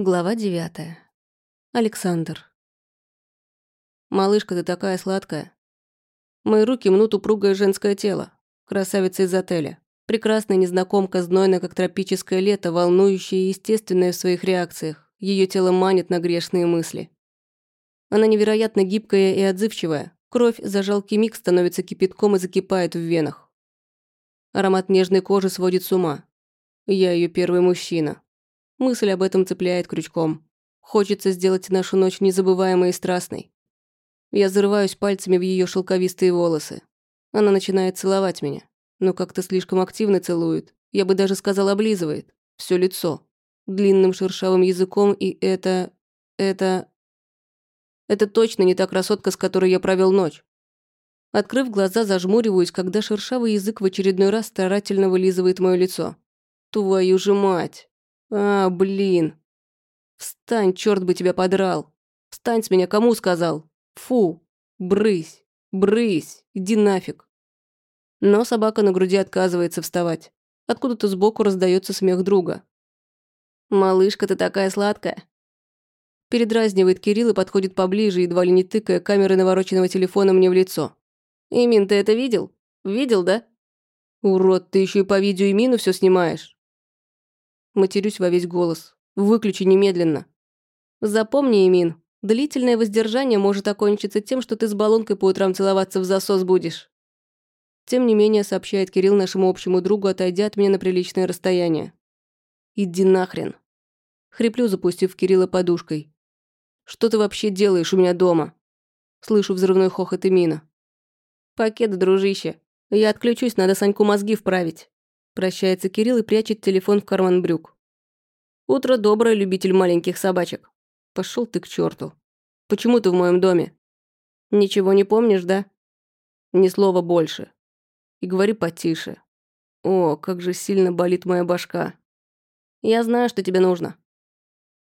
Глава девятая. Александр. «Малышка, ты такая сладкая. Мои руки мнут упругое женское тело. Красавица из отеля. Прекрасная незнакомка, знойная, как тропическое лето, волнующая и естественная в своих реакциях. Ее тело манит на грешные мысли. Она невероятно гибкая и отзывчивая. Кровь за жалкий миг становится кипятком и закипает в венах. Аромат нежной кожи сводит с ума. Я ее первый мужчина. Мысль об этом цепляет крючком. Хочется сделать нашу ночь незабываемой и страстной. Я зарываюсь пальцами в ее шелковистые волосы. Она начинает целовать меня, но как-то слишком активно целует. Я бы даже сказал, облизывает. Все лицо. Длинным шершавым языком, и это... это... Это точно не та красотка, с которой я провел ночь. Открыв глаза, зажмуриваюсь, когда шершавый язык в очередной раз старательно вылизывает мое лицо. Твою же мать! А, блин. Встань, черт бы тебя подрал. Встань с меня, кому сказал? Фу, брысь, брысь, иди нафиг. Но собака на груди отказывается вставать. Откуда-то сбоку раздается смех друга. «Малышка, ты такая сладкая!» Передразнивает Кирилл и подходит поближе, едва ли не тыкая камерой навороченного телефона мне в лицо. «Имин, ты это видел? Видел, да?» «Урод, ты еще и по видео Имину все снимаешь. Матерюсь во весь голос. Выключи немедленно. Запомни, Эмин, длительное воздержание может окончиться тем, что ты с баллонкой по утрам целоваться в засос будешь. Тем не менее, сообщает Кирилл нашему общему другу, отойдя от меня на приличное расстояние. «Иди нахрен!» Хриплю, запустив Кирилла подушкой. «Что ты вообще делаешь у меня дома?» Слышу взрывной хохот Эмина. «Пакет, дружище. Я отключусь, надо Саньку мозги вправить». Прощается Кирилл и прячет телефон в карман брюк. «Утро доброе, любитель маленьких собачек. Пошел ты к черту. Почему ты в моем доме? Ничего не помнишь, да? Ни слова больше. И говори потише. О, как же сильно болит моя башка. Я знаю, что тебе нужно».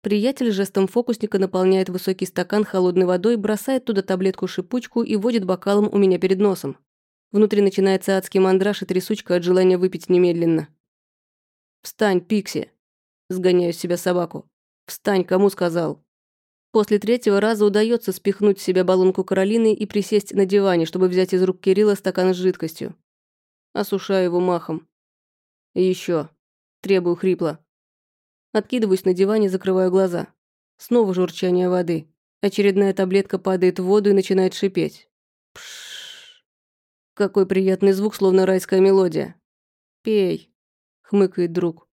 Приятель жестом фокусника наполняет высокий стакан холодной водой, бросает туда таблетку-шипучку и водит бокалом у меня перед носом. Внутри начинается адский мандраж и трясучка от желания выпить немедленно. «Встань, Пикси!» Сгоняю с себя собаку. «Встань, кому сказал?» После третьего раза удается спихнуть с себя баллонку Каролины и присесть на диване, чтобы взять из рук Кирилла стакан с жидкостью. Осушаю его махом. Еще. Требую хрипло. Откидываюсь на диване, закрываю глаза. Снова журчание воды. Очередная таблетка падает в воду и начинает шипеть. Пшш. Какой приятный звук, словно райская мелодия. «Пей», — хмыкает друг.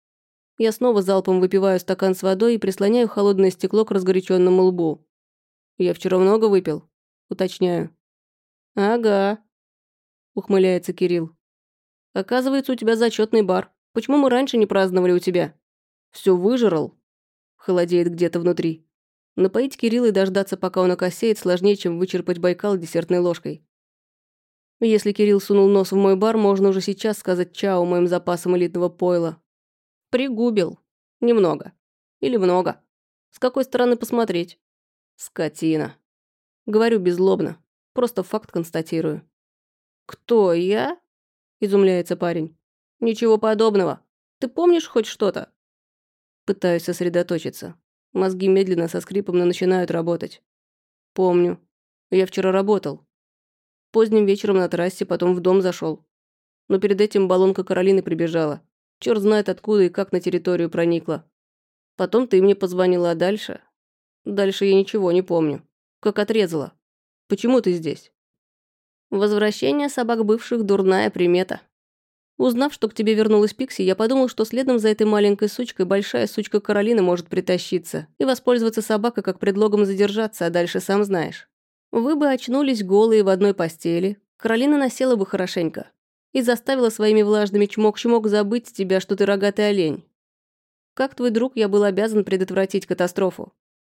Я снова залпом выпиваю стакан с водой и прислоняю холодное стекло к разгоряченному лбу. «Я вчера много выпил?» Уточняю. «Ага», — ухмыляется Кирилл. «Оказывается, у тебя зачетный бар. Почему мы раньше не праздновали у тебя?» Все выжрал?» Холодеет где-то внутри. Напоить Кирилла и дождаться, пока он окосеет, сложнее, чем вычерпать Байкал десертной ложкой. Если Кирилл сунул нос в мой бар, можно уже сейчас сказать чао моим запасам элитного пойла. Пригубил. Немного. Или много. С какой стороны посмотреть? Скотина. Говорю беззлобно. Просто факт констатирую. «Кто, я?» – изумляется парень. «Ничего подобного. Ты помнишь хоть что-то?» Пытаюсь сосредоточиться. Мозги медленно со скрипом начинают работать. «Помню. Я вчера работал. Поздним вечером на трассе, потом в дом зашел. Но перед этим баллонка Каролины прибежала. Черт знает откуда и как на территорию проникла. Потом ты мне позвонила, а дальше... Дальше я ничего не помню. Как отрезала. Почему ты здесь? Возвращение собак бывших – дурная примета. Узнав, что к тебе вернулась Пикси, я подумал, что следом за этой маленькой сучкой большая сучка Каролина может притащиться и воспользоваться собакой как предлогом задержаться, а дальше сам знаешь. Вы бы очнулись голые в одной постели, Каролина насела бы хорошенько и заставила своими влажными чмок-чмок забыть тебя, что ты рогатый олень. Как твой друг, я был обязан предотвратить катастрофу.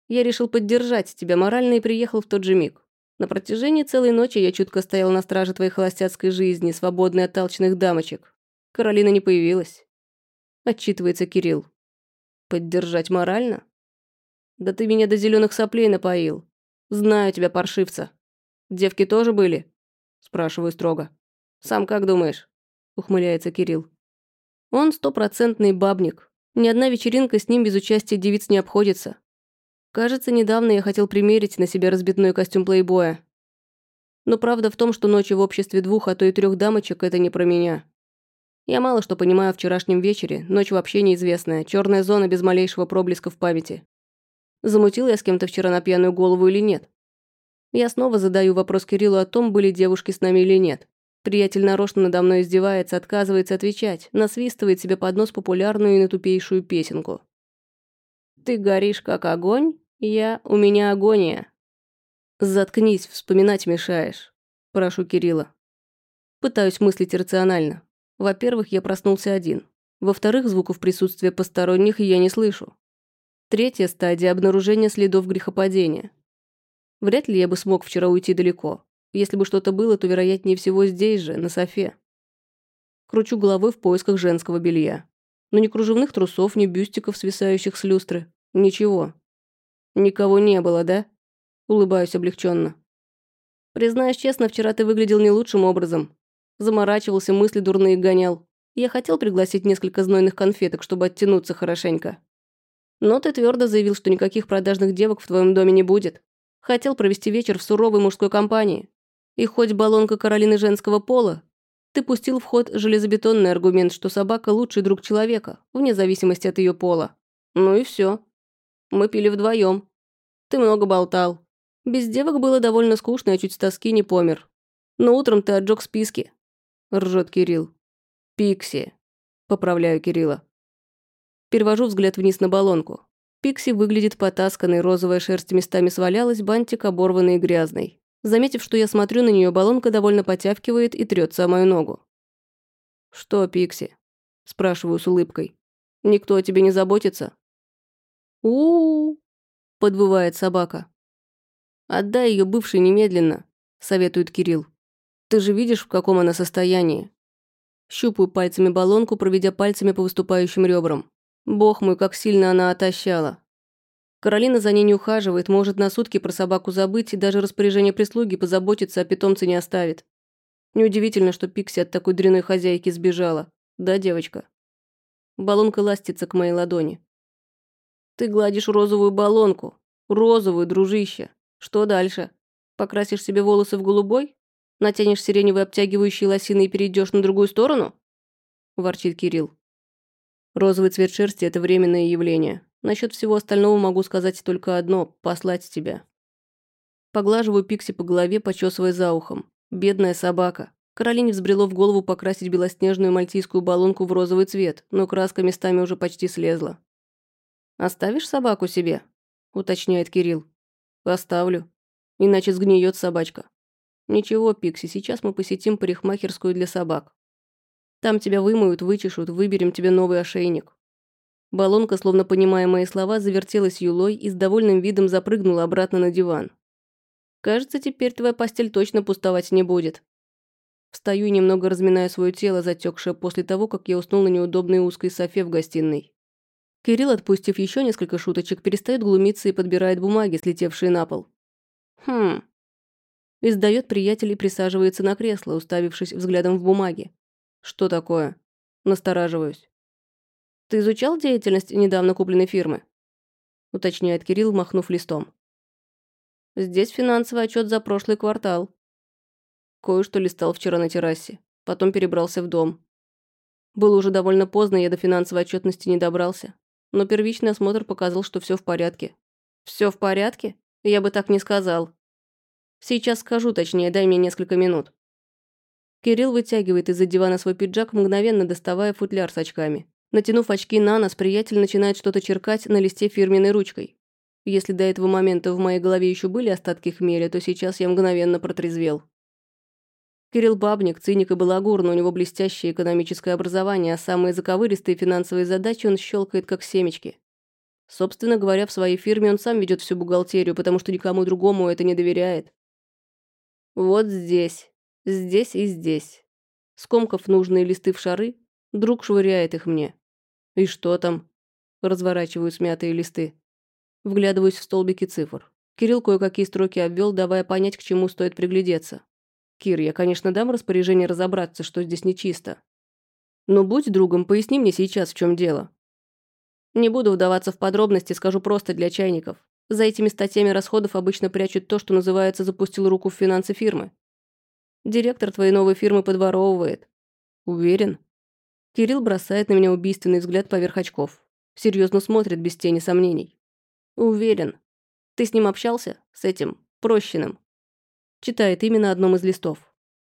Я решил поддержать тебя морально и приехал в тот же миг. На протяжении целой ночи я чутко стоял на страже твоей холостяцкой жизни, свободной от толчных дамочек. Каролина не появилась. Отчитывается Кирилл. Поддержать морально? Да ты меня до зеленых соплей напоил. «Знаю тебя, паршивца. Девки тоже были?» Спрашиваю строго. «Сам как думаешь?» Ухмыляется Кирилл. «Он стопроцентный бабник. Ни одна вечеринка с ним без участия девиц не обходится. Кажется, недавно я хотел примерить на себя разбитной костюм плейбоя. Но правда в том, что ночи в обществе двух, а то и трех дамочек – это не про меня. Я мало что понимаю о вчерашнем вечере, ночь вообще неизвестная, черная зона без малейшего проблеска в памяти. Замутил я с кем-то вчера на пьяную голову или нет? Я снова задаю вопрос Кириллу о том, были девушки с нами или нет. Приятель нарочно надо мной издевается, отказывается отвечать, насвистывает себе под нос популярную и натупейшую песенку. «Ты горишь, как огонь, я... у меня агония». «Заткнись, вспоминать мешаешь», – прошу Кирилла. Пытаюсь мыслить рационально. Во-первых, я проснулся один. Во-вторых, звуков присутствия посторонних я не слышу. Третья стадия – обнаружения следов грехопадения. Вряд ли я бы смог вчера уйти далеко. Если бы что-то было, то вероятнее всего здесь же, на софе. Кручу головой в поисках женского белья. Но ни кружевных трусов, ни бюстиков, свисающих с люстры. Ничего. Никого не было, да? Улыбаюсь облегченно. Признаюсь честно, вчера ты выглядел не лучшим образом. Заморачивался, мысли дурные гонял. Я хотел пригласить несколько знойных конфеток, чтобы оттянуться хорошенько. Но ты твердо заявил, что никаких продажных девок в твоем доме не будет. Хотел провести вечер в суровой мужской компании. И хоть баллонка Каролины женского пола, ты пустил в ход железобетонный аргумент, что собака – лучший друг человека, вне зависимости от ее пола. Ну и все. Мы пили вдвоем. Ты много болтал. Без девок было довольно скучно, я чуть с тоски не помер. Но утром ты отжег списки ржет Кирилл. «Пикси», – поправляю Кирилла. Перевожу взгляд вниз на баллонку. Пикси выглядит потасканной, розовая шерсть местами свалялась, бантик оборванный и грязный. Заметив, что я смотрю на нее, баллонка довольно потявкивает и трется о мою ногу. «Что, Пикси?» – спрашиваю с улыбкой. «Никто о тебе не заботится?» у, -у, -у подвывает собака. «Отдай ее бывший немедленно», – советует Кирилл. Ты же видишь, в каком она состоянии?» Щупаю пальцами баллонку, проведя пальцами по выступающим ребрам. Бог мой, как сильно она отощала. Каролина за ней не ухаживает, может на сутки про собаку забыть и даже распоряжение прислуги позаботиться о питомце не оставит. Неудивительно, что Пикси от такой дряной хозяйки сбежала. Да, девочка? Баллонка ластится к моей ладони. Ты гладишь розовую баллонку. Розовую, дружище. Что дальше? Покрасишь себе волосы в голубой? Натянешь сиреневые обтягивающие лосины и перейдешь на другую сторону?» – ворчит Кирилл. «Розовый цвет шерсти – это временное явление. Насчет всего остального могу сказать только одно – послать тебя». Поглаживаю Пикси по голове, почесывая за ухом. Бедная собака. Каролине взбрело в голову покрасить белоснежную мальтийскую баллонку в розовый цвет, но краска местами уже почти слезла. «Оставишь собаку себе?» – уточняет Кирилл. «Оставлю. Иначе сгниет собачка. «Ничего, Пикси, сейчас мы посетим парикмахерскую для собак. Там тебя вымоют, вычешут, выберем тебе новый ошейник». Баллонка, словно понимая мои слова, завертелась юлой и с довольным видом запрыгнула обратно на диван. «Кажется, теперь твоя постель точно пустовать не будет». Встаю и немного разминаю свое тело, затекшее после того, как я уснул на неудобной узкой софе в гостиной. Кирилл, отпустив еще несколько шуточек, перестает глумиться и подбирает бумаги, слетевшие на пол. «Хм, Издает приятель и присаживается на кресло, уставившись взглядом в бумаге. Что такое? Настораживаюсь. Ты изучал деятельность недавно купленной фирмы? Уточняет Кирилл, махнув листом. Здесь финансовый отчет за прошлый квартал. Кое-что листал вчера на террасе. Потом перебрался в дом. Было уже довольно поздно, я до финансовой отчетности не добрался. Но первичный осмотр показал, что все в порядке. Все в порядке? Я бы так не сказал. Сейчас скажу точнее, дай мне несколько минут». Кирилл вытягивает из-за дивана свой пиджак, мгновенно доставая футляр с очками. Натянув очки на нос, приятель начинает что-то черкать на листе фирменной ручкой. Если до этого момента в моей голове еще были остатки хмеля, то сейчас я мгновенно протрезвел. Кирилл Бабник, циник и балагур, но у него блестящее экономическое образование, а самые заковыристые финансовые задачи он щелкает как семечки. Собственно говоря, в своей фирме он сам ведет всю бухгалтерию, потому что никому другому это не доверяет. Вот здесь, здесь и здесь. Скомкав нужные листы в шары, друг швыряет их мне. И что там? Разворачиваю смятые листы. Вглядываюсь в столбики цифр. Кирилл кое-какие строки обвел, давая понять, к чему стоит приглядеться. Кир, я, конечно, дам распоряжение разобраться, что здесь нечисто. Но будь другом, поясни мне сейчас, в чем дело. Не буду вдаваться в подробности, скажу просто для чайников. За этими статьями расходов обычно прячут то, что называется «запустил руку в финансы фирмы». Директор твоей новой фирмы подворовывает. Уверен? Кирилл бросает на меня убийственный взгляд поверх очков. Серьезно смотрит, без тени сомнений. Уверен. Ты с ним общался? С этим, Прощенным? Читает имя на одном из листов.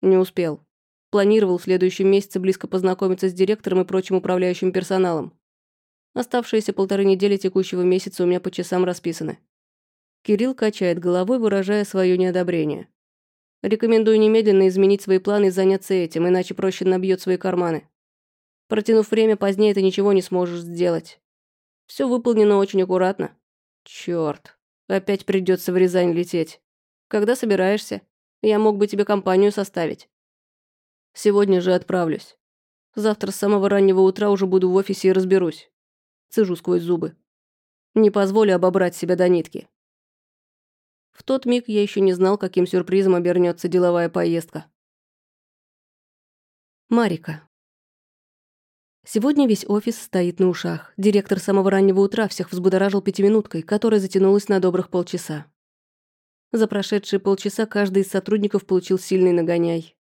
Не успел. Планировал в следующем месяце близко познакомиться с директором и прочим управляющим персоналом. Оставшиеся полторы недели текущего месяца у меня по часам расписаны. Кирилл качает головой, выражая свое неодобрение. Рекомендую немедленно изменить свои планы и заняться этим, иначе проще набьет свои карманы. Протянув время, позднее ты ничего не сможешь сделать. Все выполнено очень аккуратно. Черт, опять придется в Рязань лететь. Когда собираешься? Я мог бы тебе компанию составить. Сегодня же отправлюсь. Завтра с самого раннего утра уже буду в офисе и разберусь. Цежу сквозь зубы. Не позволю обобрать себя до нитки. В тот миг я еще не знал, каким сюрпризом обернется деловая поездка. Марика. Сегодня весь офис стоит на ушах. Директор с самого раннего утра всех взбудоражил пятиминуткой, которая затянулась на добрых полчаса. За прошедшие полчаса каждый из сотрудников получил сильный нагоняй.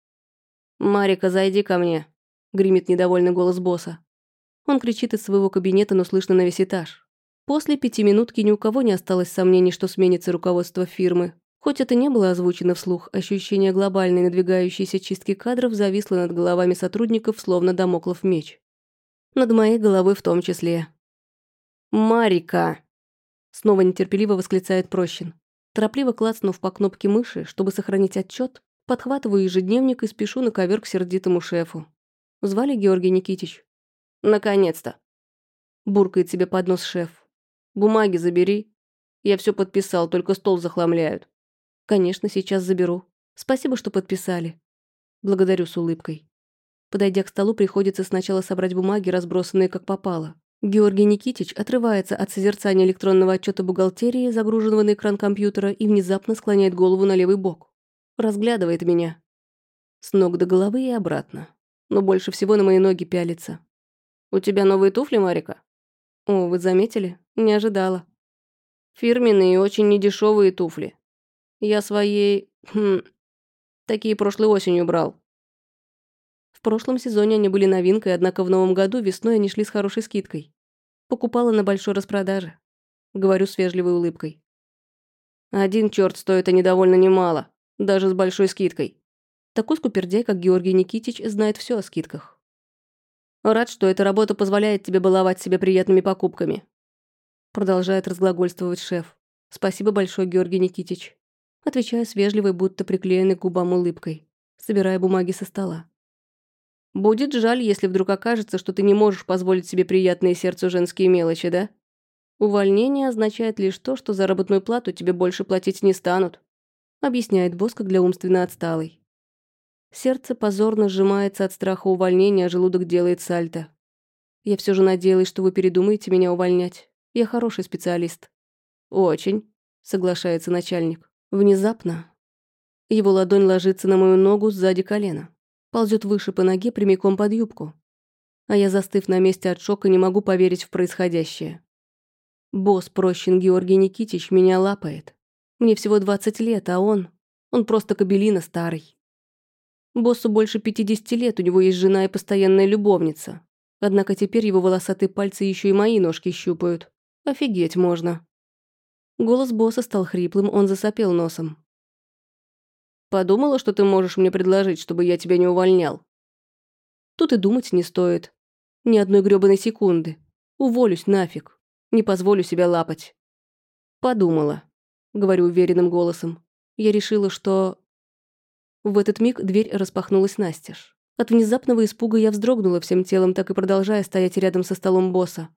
«Марика, зайди ко мне», — гремит недовольный голос босса. Он кричит из своего кабинета, но слышно на весь этаж. После пятиминутки ни у кого не осталось сомнений, что сменится руководство фирмы. Хоть это не было озвучено вслух, ощущение глобальной надвигающейся чистки кадров зависло над головами сотрудников, словно домоклов меч. Над моей головой в том числе. «Марика!» Снова нетерпеливо восклицает Прощин. Торопливо клацнув по кнопке мыши, чтобы сохранить отчет, подхватываю ежедневник и спешу на ковер к сердитому шефу. Звали Георгий Никитич. «Наконец-то!» Буркает себе под нос шеф. «Бумаги забери. Я все подписал, только стол захламляют». «Конечно, сейчас заберу. Спасибо, что подписали». Благодарю с улыбкой. Подойдя к столу, приходится сначала собрать бумаги, разбросанные как попало. Георгий Никитич отрывается от созерцания электронного отчета бухгалтерии, загруженного на экран компьютера, и внезапно склоняет голову на левый бок. Разглядывает меня. С ног до головы и обратно. Но больше всего на мои ноги пялится. «У тебя новые туфли, Марика?» «О, вы заметили? Не ожидала». «Фирменные и очень недешевые туфли. Я своей... Хм... Такие прошлой осенью брал». В прошлом сезоне они были новинкой, однако в новом году весной они шли с хорошей скидкой. Покупала на большой распродаже. Говорю с вежливой улыбкой. Один черт стоит они довольно немало, даже с большой скидкой. Такой скупердяй, как Георгий Никитич, знает все о скидках. Рад, что эта работа позволяет тебе баловать себя приятными покупками. Продолжает разглагольствовать шеф. Спасибо большое, Георгий Никитич. Отвечаю с вежливой, будто приклеенной к губам улыбкой, собирая бумаги со стола. Будет жаль, если вдруг окажется, что ты не можешь позволить себе приятные сердцу женские мелочи, да? Увольнение означает лишь то, что заработную плату тебе больше платить не станут, объясняет босс как для умственно отсталой. Сердце позорно сжимается от страха увольнения, а желудок делает сальто. Я все же надеялась, что вы передумаете меня увольнять. Я хороший специалист. Очень, соглашается начальник. Внезапно его ладонь ложится на мою ногу сзади колена. Ползет выше по ноге прямиком под юбку. А я, застыв на месте от шока, не могу поверить в происходящее. Босс Прощин Георгий Никитич меня лапает. Мне всего 20 лет, а он... Он просто кабелина старый. Боссу больше 50 лет, у него есть жена и постоянная любовница. Однако теперь его волосатые пальцы еще и мои ножки щупают. Офигеть можно. Голос босса стал хриплым, он засопел носом. «Подумала, что ты можешь мне предложить, чтобы я тебя не увольнял?» Тут и думать не стоит. Ни одной грёбаной секунды. Уволюсь нафиг. Не позволю себя лапать. «Подумала», — говорю уверенным голосом. Я решила, что в этот миг дверь распахнулась настежь. От внезапного испуга я вздрогнула всем телом, так и продолжая стоять рядом со столом босса.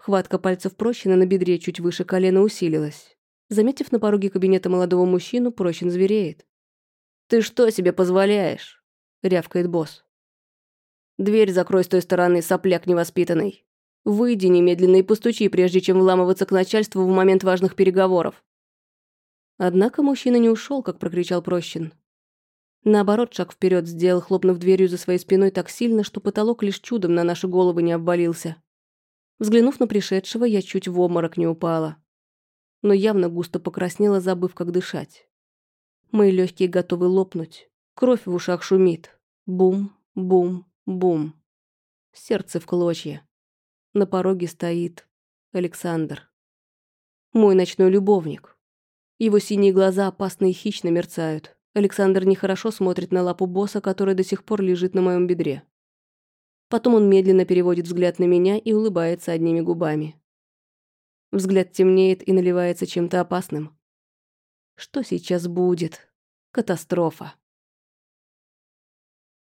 Хватка пальцев Прощина на бедре чуть выше колена усилилась. Заметив на пороге кабинета молодого мужчину, Прощин звереет. «Ты что себе позволяешь?» — рявкает босс. «Дверь закрой с той стороны, сопляк невоспитанный. Выйди немедленно и постучи, прежде чем вламываться к начальству в момент важных переговоров». Однако мужчина не ушел, как прокричал Прощин. Наоборот, шаг вперед сделал, хлопнув дверью за своей спиной так сильно, что потолок лишь чудом на наши головы не обвалился. Взглянув на пришедшего, я чуть в обморок не упала. Но явно густо покраснела, забыв, как дышать. Мои легкие готовы лопнуть. Кровь в ушах шумит. Бум, бум, бум. Сердце в клочья. На пороге стоит Александр. Мой ночной любовник. Его синие глаза опасно и хищно мерцают. Александр нехорошо смотрит на лапу босса, которая до сих пор лежит на моем бедре. Потом он медленно переводит взгляд на меня и улыбается одними губами. Взгляд темнеет и наливается чем-то опасным. Что сейчас будет? Катастрофа.